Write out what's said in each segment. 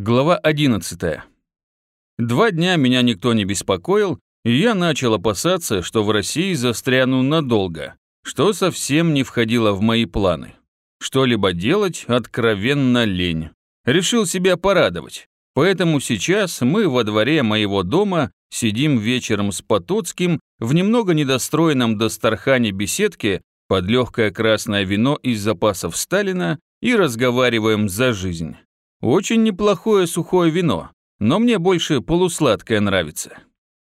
Глава 11. Два дня меня никто не беспокоил, и я начал опасаться, что в России застряну надолго, что совсем не входило в мои планы. Что-либо делать откровенно лень. Решил себя порадовать. Поэтому сейчас мы во дворе моего дома сидим вечером с Потоцким в немного недостроенном Дастархане беседке под легкое красное вино из запасов Сталина и разговариваем за жизнь. Очень неплохое сухое вино, но мне больше полусладкое нравится.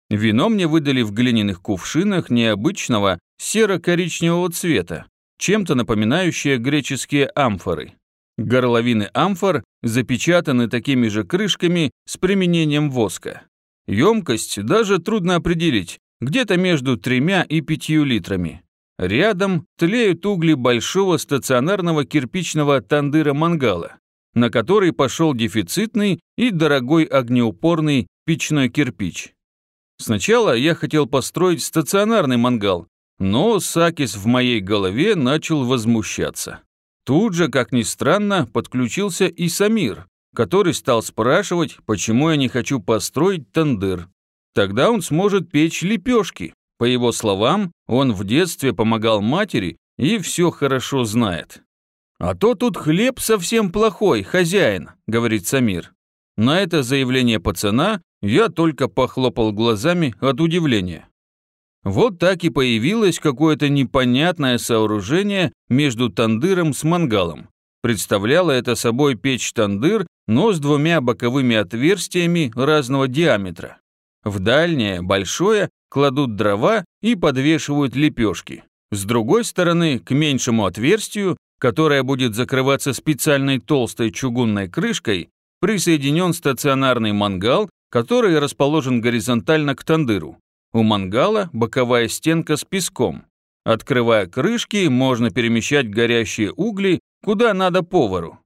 Вино мне выдали в глиняных кувшинах необычного серо-коричневого цвета, чем-то напоминающее греческие амфоры. Горловины амфор запечатаны такими же крышками с применением воска. Емкость даже трудно определить, где-то между тремя и пятью литрами. Рядом тлеют угли большого стационарного кирпичного тандыра-мангала, на который пошел дефицитный и дорогой огнеупорный печной кирпич. Сначала я хотел построить стационарный мангал, но Сакис в моей голове начал возмущаться. Тут же, как ни странно, подключился и Самир, который стал спрашивать, почему я не хочу построить тандыр. Тогда он сможет печь лепешки. По его словам, он в детстве помогал матери и все хорошо знает. «А то тут хлеб совсем плохой, хозяин», — говорит Самир. На это заявление пацана я только похлопал глазами от удивления. Вот так и появилось какое-то непонятное сооружение между тандыром с мангалом. Представляло это собой печь-тандыр, но с двумя боковыми отверстиями разного диаметра. В дальнее, большое, кладут дрова и подвешивают лепешки. С другой стороны, к меньшему отверстию которая будет закрываться специальной толстой чугунной крышкой, присоединен стационарный мангал, который расположен горизонтально к тандыру. У мангала боковая стенка с песком. Открывая крышки, можно перемещать горящие угли куда надо повару.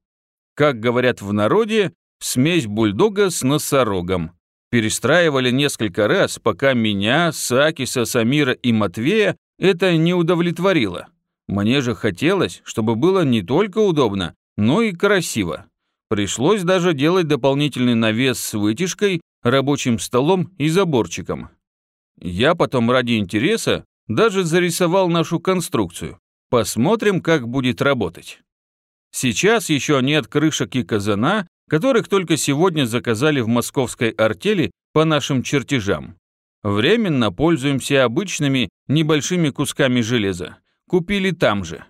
Как говорят в народе, смесь бульдога с носорогом. Перестраивали несколько раз, пока меня, Сакиса, Самира и Матвея это не удовлетворило. Мне же хотелось, чтобы было не только удобно, но и красиво. Пришлось даже делать дополнительный навес с вытяжкой, рабочим столом и заборчиком. Я потом ради интереса даже зарисовал нашу конструкцию. Посмотрим, как будет работать. Сейчас еще нет крышек и казана, которых только сегодня заказали в московской артели по нашим чертежам. Временно пользуемся обычными небольшими кусками железа купили там же.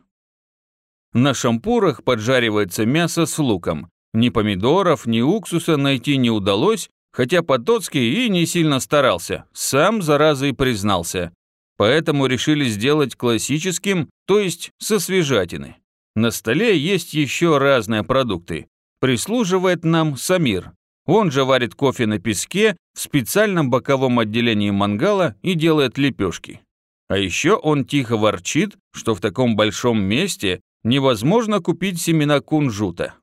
На шампурах поджаривается мясо с луком. Ни помидоров, ни уксуса найти не удалось, хотя Потоцкий и не сильно старался, сам зараза и признался. Поэтому решили сделать классическим, то есть со свежатины. На столе есть еще разные продукты. Прислуживает нам Самир. Он же варит кофе на песке в специальном боковом отделении мангала и делает лепешки. А еще он тихо ворчит, что в таком большом месте невозможно купить семена кунжута.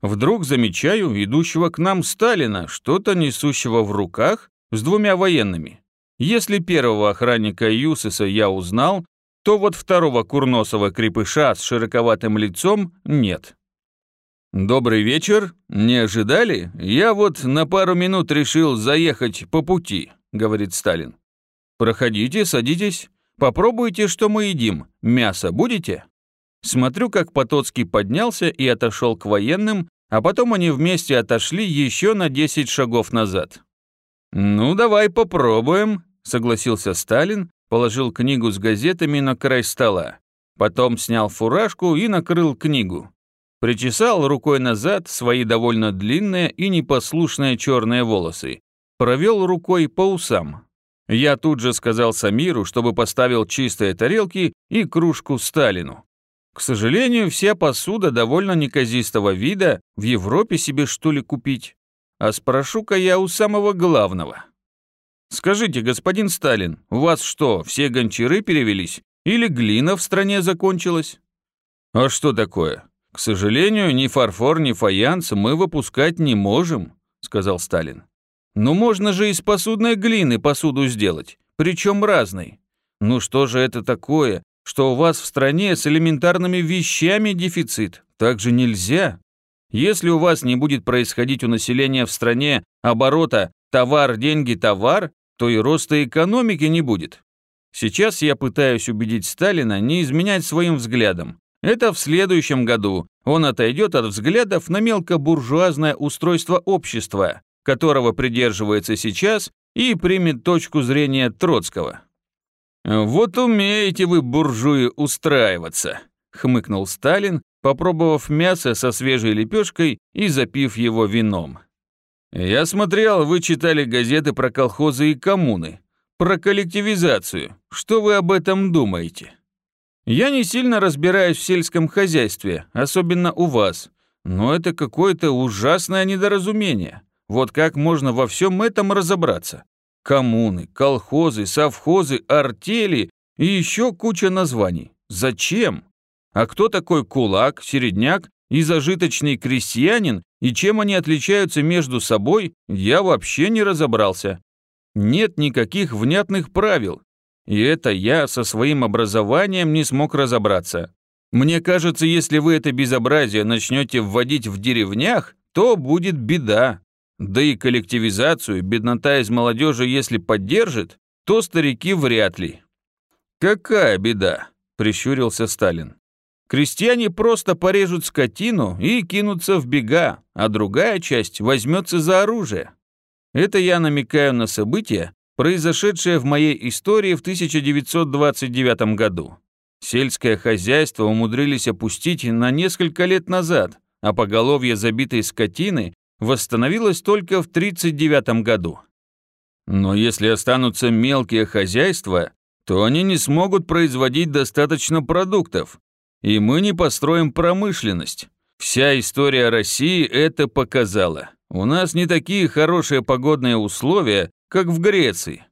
Вдруг замечаю идущего к нам Сталина, что-то несущего в руках с двумя военными. Если первого охранника Юсиса я узнал, то вот второго курносого крепыша с широковатым лицом нет. «Добрый вечер. Не ожидали? Я вот на пару минут решил заехать по пути», — говорит Сталин. «Проходите, садитесь. Попробуйте, что мы едим. Мясо будете?» Смотрю, как Потоцкий поднялся и отошел к военным, а потом они вместе отошли еще на 10 шагов назад. «Ну, давай попробуем», — согласился Сталин, положил книгу с газетами на край стола. Потом снял фуражку и накрыл книгу. Причесал рукой назад свои довольно длинные и непослушные черные волосы. Провел рукой по усам, я тут же сказал Самиру, чтобы поставил чистые тарелки и кружку Сталину. К сожалению, вся посуда довольно неказистого вида, в Европе себе что ли купить? А спрошу-ка я у самого главного. Скажите, господин Сталин, у вас что, все гончары перевелись? Или глина в стране закончилась? А что такое? К сожалению, ни фарфор, ни фаянс мы выпускать не можем, сказал Сталин. Ну можно же из посудной глины посуду сделать, причем разной. Ну что же это такое, что у вас в стране с элементарными вещами дефицит? Так же нельзя. Если у вас не будет происходить у населения в стране оборота товар, деньги, товар, то и роста экономики не будет. Сейчас я пытаюсь убедить Сталина не изменять своим взглядам. Это в следующем году он отойдет от взглядов на мелкобуржуазное устройство общества, которого придерживается сейчас, и примет точку зрения Троцкого. «Вот умеете вы, буржуи, устраиваться», — хмыкнул Сталин, попробовав мясо со свежей лепешкой и запив его вином. «Я смотрел, вы читали газеты про колхозы и коммуны, про коллективизацию. Что вы об этом думаете?» «Я не сильно разбираюсь в сельском хозяйстве, особенно у вас, но это какое-то ужасное недоразумение. Вот как можно во всем этом разобраться? Коммуны, колхозы, совхозы, артели и еще куча названий. Зачем? А кто такой кулак, середняк и зажиточный крестьянин, и чем они отличаются между собой, я вообще не разобрался. Нет никаких внятных правил. И это я со своим образованием не смог разобраться. Мне кажется, если вы это безобразие начнете вводить в деревнях, то будет беда. Да и коллективизацию беднота из молодежи, если поддержит, то старики вряд ли. «Какая беда?» – прищурился Сталин. «Крестьяне просто порежут скотину и кинутся в бега, а другая часть возьмется за оружие. Это я намекаю на события, произошедшее в моей истории в 1929 году. Сельское хозяйство умудрились опустить на несколько лет назад, а поголовье забитой скотины восстановилась только в 1939 году. Но если останутся мелкие хозяйства, то они не смогут производить достаточно продуктов, и мы не построим промышленность. Вся история России это показала. У нас не такие хорошие погодные условия, как в Греции.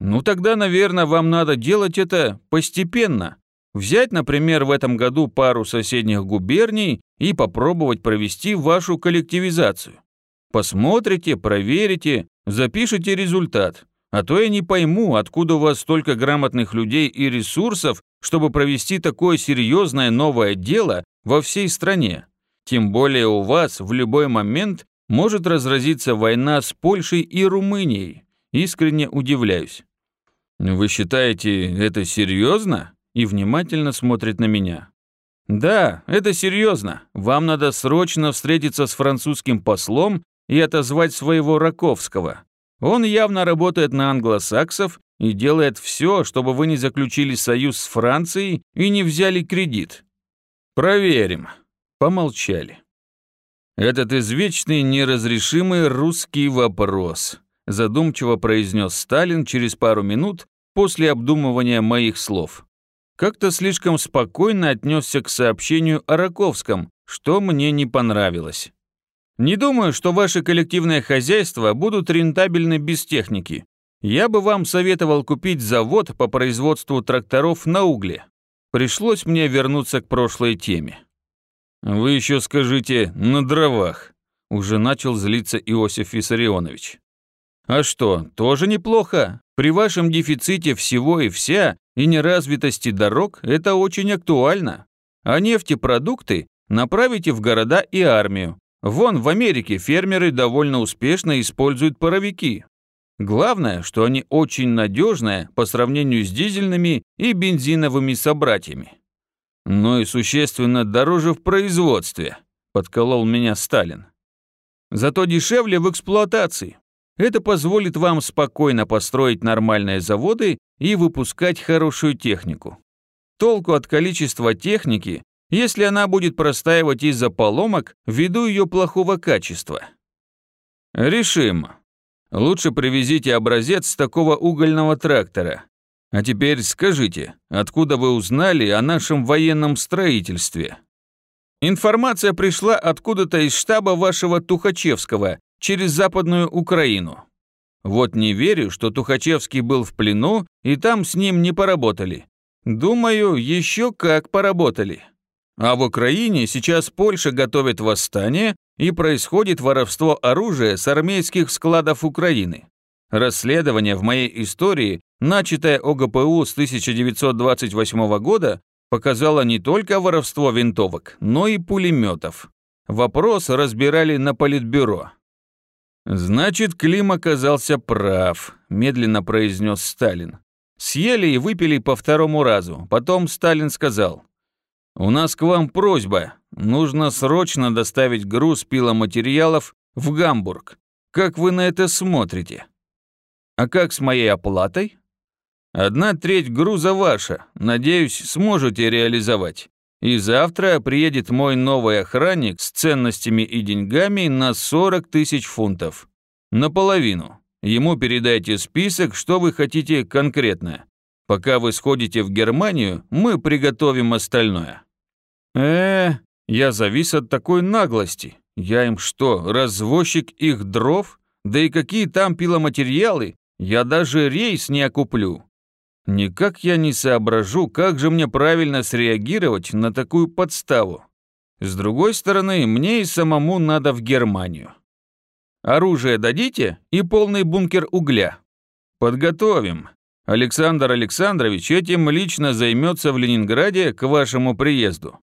Ну тогда, наверное, вам надо делать это постепенно. Взять, например, в этом году пару соседних губерний и попробовать провести вашу коллективизацию. Посмотрите, проверите, запишите результат. А то я не пойму, откуда у вас столько грамотных людей и ресурсов, чтобы провести такое серьезное новое дело во всей стране. Тем более у вас в любой момент может разразиться война с Польшей и Румынией. Искренне удивляюсь. Вы считаете это серьезно? И внимательно смотрит на меня. «Да, это серьезно. Вам надо срочно встретиться с французским послом и отозвать своего Раковского. Он явно работает на англосаксов и делает все, чтобы вы не заключили союз с Францией и не взяли кредит. Проверим». Помолчали. «Этот извечный неразрешимый русский вопрос», задумчиво произнес Сталин через пару минут после обдумывания моих слов как-то слишком спокойно отнесся к сообщению о Раковском, что мне не понравилось. Не думаю, что ваши коллективные хозяйства будут рентабельны без техники. Я бы вам советовал купить завод по производству тракторов на угле. Пришлось мне вернуться к прошлой теме. Вы еще скажите «на дровах», уже начал злиться Иосиф Виссарионович. А что, тоже неплохо. При вашем дефиците всего и вся и неразвитости дорог это очень актуально. А нефтепродукты направите в города и армию. Вон в Америке фермеры довольно успешно используют паровики. Главное, что они очень надежные по сравнению с дизельными и бензиновыми собратьями. Но и существенно дороже в производстве, подколол меня Сталин. Зато дешевле в эксплуатации. Это позволит вам спокойно построить нормальные заводы и выпускать хорошую технику. Толку от количества техники, если она будет простаивать из-за поломок ввиду ее плохого качества. Решим. Лучше привезите образец такого угольного трактора. А теперь скажите, откуда вы узнали о нашем военном строительстве? Информация пришла откуда-то из штаба вашего Тухачевского через Западную Украину. Вот не верю, что Тухачевский был в плену, и там с ним не поработали. Думаю, еще как поработали. А в Украине сейчас Польша готовит восстание и происходит воровство оружия с армейских складов Украины. Расследование в моей истории, начатое ОГПУ с 1928 года, показало не только воровство винтовок, но и пулеметов. вопрос разбирали на политбюро. «Значит, Клим оказался прав», – медленно произнес Сталин. Съели и выпили по второму разу. Потом Сталин сказал, «У нас к вам просьба. Нужно срочно доставить груз пиломатериалов в Гамбург. Как вы на это смотрите?» «А как с моей оплатой?» «Одна треть груза ваша. Надеюсь, сможете реализовать. И завтра приедет мой новый охранник с ценностями и деньгами на 40 тысяч фунтов. Наполовину. Ему передайте список, что вы хотите конкретно. Пока вы сходите в Германию, мы приготовим остальное». Э, я завис от такой наглости. Я им что, развозчик их дров? Да и какие там пиломатериалы? Я даже рейс не окуплю. Никак я не соображу, как же мне правильно среагировать на такую подставу. С другой стороны, мне и самому надо в Германию. Оружие дадите и полный бункер угля. Подготовим. Александр Александрович этим лично займется в Ленинграде к вашему приезду.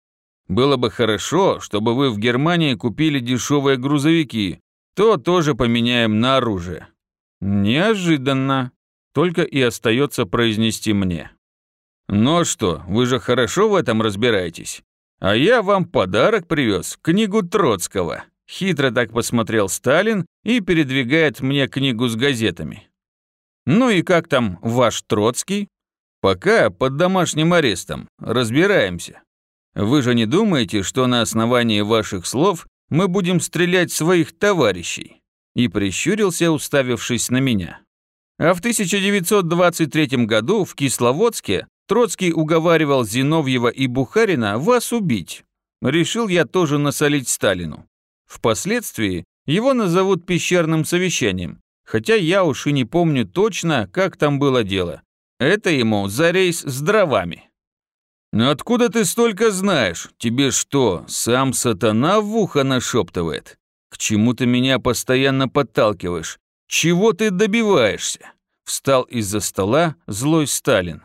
Было бы хорошо, чтобы вы в Германии купили дешевые грузовики, то тоже поменяем на оружие. Неожиданно. Только и остается произнести мне. Ну что, вы же хорошо в этом разбираетесь. А я вам подарок привез, книгу Троцкого. Хитро так посмотрел Сталин и передвигает мне книгу с газетами. Ну и как там ваш Троцкий? Пока под домашним арестом. Разбираемся. Вы же не думаете, что на основании ваших слов мы будем стрелять своих товарищей? И прищурился, уставившись на меня. А в 1923 году в Кисловодске Троцкий уговаривал Зиновьева и Бухарина вас убить. Решил я тоже насолить Сталину. Впоследствии его назовут пещерным совещанием, хотя я уж и не помню точно, как там было дело. Это ему за рейс с дровами. «Ну откуда ты столько знаешь? Тебе что, сам сатана в ухо нашептывает? К чему ты меня постоянно подталкиваешь? «Чего ты добиваешься?» – встал из-за стола злой Сталин.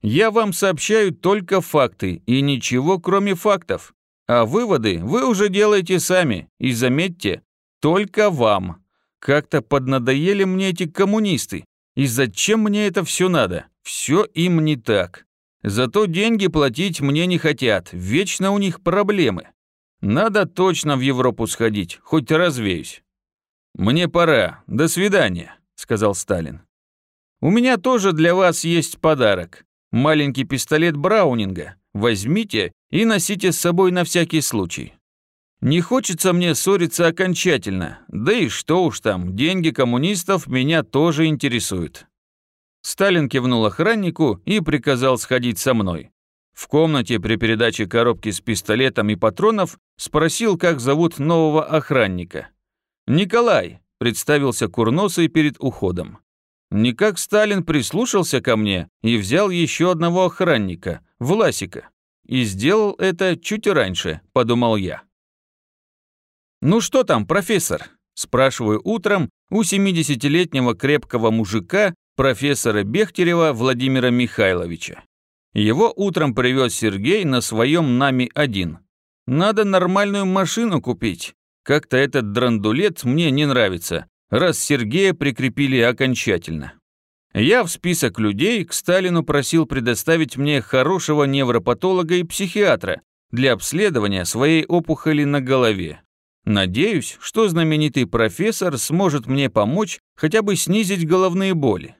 «Я вам сообщаю только факты и ничего кроме фактов. А выводы вы уже делаете сами, и заметьте, только вам. Как-то поднадоели мне эти коммунисты. И зачем мне это все надо? Все им не так. Зато деньги платить мне не хотят, вечно у них проблемы. Надо точно в Европу сходить, хоть развеюсь. «Мне пора. До свидания», — сказал Сталин. «У меня тоже для вас есть подарок. Маленький пистолет Браунинга. Возьмите и носите с собой на всякий случай. Не хочется мне ссориться окончательно, да и что уж там, деньги коммунистов меня тоже интересуют». Сталин кивнул охраннику и приказал сходить со мной. В комнате при передаче коробки с пистолетом и патронов спросил, как зовут нового охранника. «Николай», — представился Курносый перед уходом. Никак Сталин прислушался ко мне и взял еще одного охранника, Власика. И сделал это чуть раньше, подумал я. «Ну что там, профессор?» – спрашиваю утром у 70-летнего крепкого мужика, профессора Бехтерева Владимира Михайловича. Его утром привез Сергей на своем нами-1. Надо нормальную машину купить, как-то этот драндулет мне не нравится, раз Сергея прикрепили окончательно. Я в список людей к Сталину просил предоставить мне хорошего невропатолога и психиатра для обследования своей опухоли на голове. Надеюсь, что знаменитый профессор сможет мне помочь хотя бы снизить головные боли.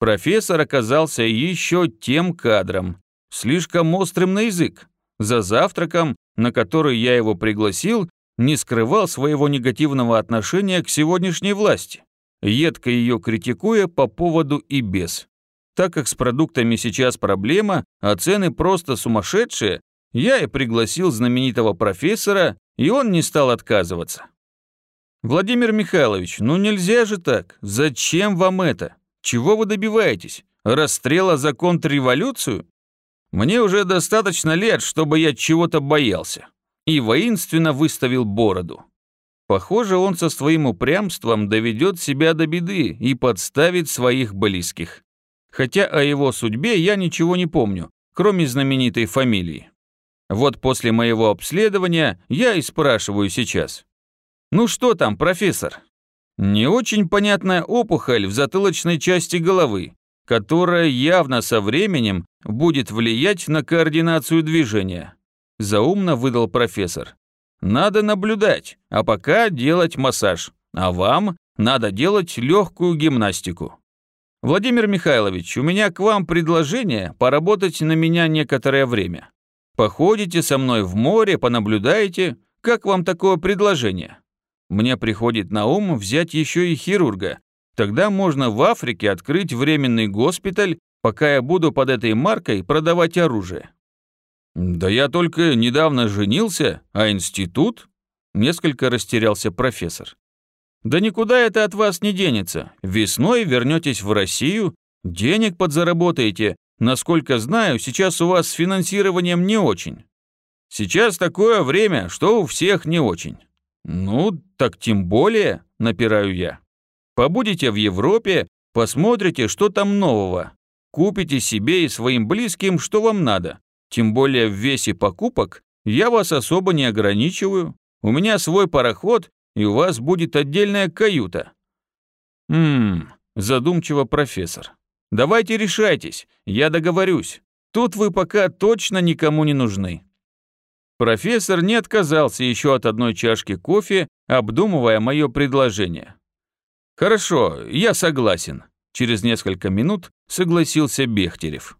Профессор оказался еще тем кадром, слишком острым на язык. За завтраком, на который я его пригласил, не скрывал своего негативного отношения к сегодняшней власти, едко ее критикуя по поводу и без. Так как с продуктами сейчас проблема, а цены просто сумасшедшие, я и пригласил знаменитого профессора, и он не стал отказываться. «Владимир Михайлович, ну нельзя же так. Зачем вам это? Чего вы добиваетесь? Расстрела за контрреволюцию? Мне уже достаточно лет, чтобы я чего-то боялся и воинственно выставил бороду. Похоже, он со своим упрямством доведет себя до беды и подставит своих близких. Хотя о его судьбе я ничего не помню, кроме знаменитой фамилии. Вот после моего обследования я и спрашиваю сейчас. Ну что там, профессор? Не очень понятная опухоль в затылочной части головы, которая явно со временем будет влиять на координацию движения. Заумно выдал профессор. Надо наблюдать, а пока делать массаж. А вам надо делать легкую гимнастику. Владимир Михайлович, у меня к вам предложение поработать на меня некоторое время. Походите со мной в море, понаблюдаете. Как вам такое предложение? Мне приходит на ум взять еще и хирурга. Тогда можно в Африке открыть временный госпиталь, пока я буду под этой маркой продавать оружие. Да я только недавно женился, а институт? Несколько растерялся профессор. Да никуда это от вас не денется. Весной вернетесь в Россию, денег подзаработаете. Насколько знаю, сейчас у вас с финансированием не очень. Сейчас такое время, что у всех не очень. Ну, так тем более, напираю я. Побудете в Европе, посмотрите, что там нового. Купите себе и своим близким, что вам надо. Тем более в весе покупок я вас особо не ограничиваю. У меня свой пароход, и у вас будет отдельная каюта». «Ммм», задумчиво профессор. «Давайте решайтесь, я договорюсь. Тут вы пока точно никому не нужны». Профессор не отказался еще от одной чашки кофе, обдумывая мое предложение. «Хорошо, я согласен», – через несколько минут согласился Бехтерев.